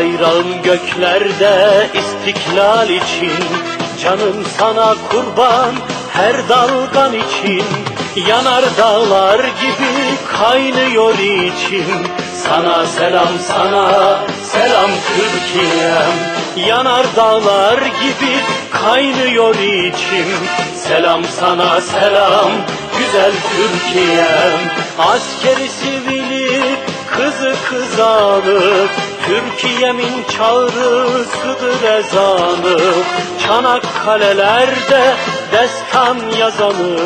Bayrağın göklerde istiklal için Canım sana kurban her dalgan için. Yanar dağlar gibi kaynıyor için Sana selam sana selam Türkiye'm. Yanar dağlar gibi kaynıyor için Selam sana selam güzel Türkiye'm. Askeri sivili kızı kızalı Türkiye'min çağrısıdır ezanı Çanakkale'lerde destan yazanı.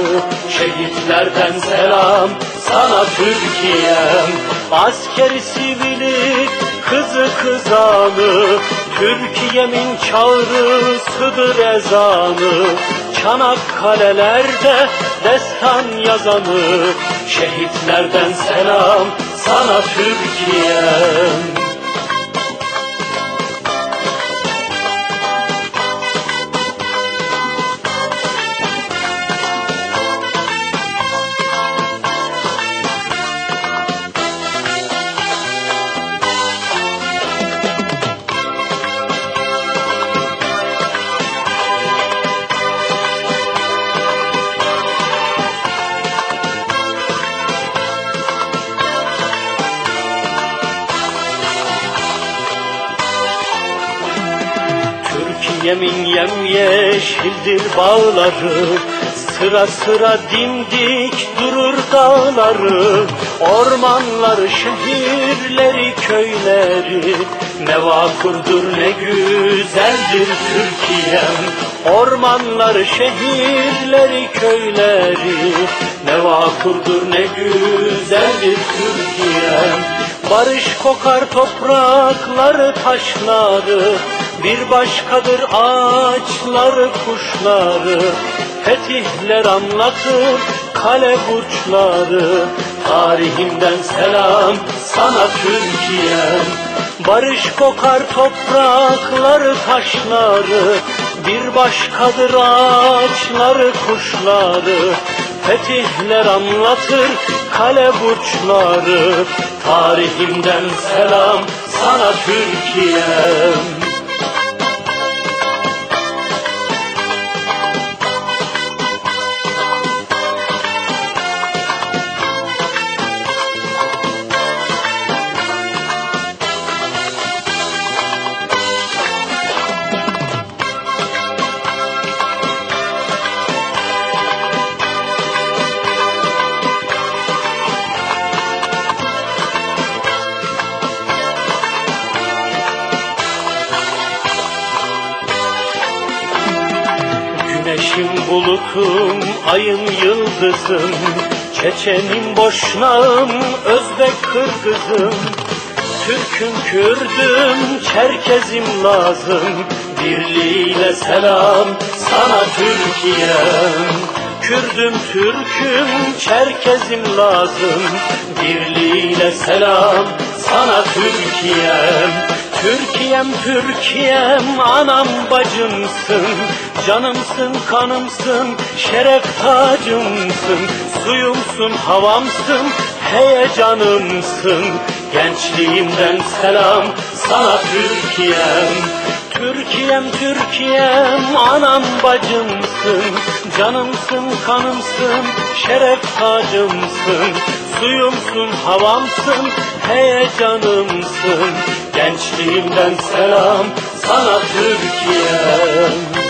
Şehitlerden selam sana Türkiye'm. Askeri sivili kızı kızalı Türkiye'min çağrısıdır ezanı Çanakkale'lerde destan yazanı. Şehitlerden selam sana Türkiye'm Türkiye'min yemyeşildir bağları Sıra sıra dimdik durur dağları. Ormanları, şehirleri, köyleri Ne vakurdur ne güzeldir Türkiye'm. Ormanları, şehirleri, köyleri Ne vakurdur ne güzeldir Türkiye'm. Barış kokar toprakları, taşları bir başkadır ağaçları, kuşları Fetihler anlatır kale burçları. Tarihimden selam sana Türkiye'm Barış kokar toprakları, taşları. Bir başkadır ağaçları, kuşları Fetihler anlatır kale burçları. Tarihimden selam sana Türkiye'm Güneşim bulutum, ayın yıldızım. Çeçenim boşnağım, Özbek Kırgızım. Türk'üm Kürdüm, Çerkezim lazım Birliğiyle selam sana Türkiye'm. Kürdüm Türk'üm, Çerkezim lazım Birliğiyle selam sana Türkiye'm Türkiye'm Türkiye'm anam bacımsın. Canımsın kanımsın şeref tacımsın. Suyumsun havamsın heyecanımsın. Gençliğimden selam sana Türkiye'm. Türkiye'm Türkiye'm anam bacımsın. Canımsın kanımsın şeref tacımsın. Suyumsun havamsın heyecanımsın Gençliğimden selam sana Türkiye'm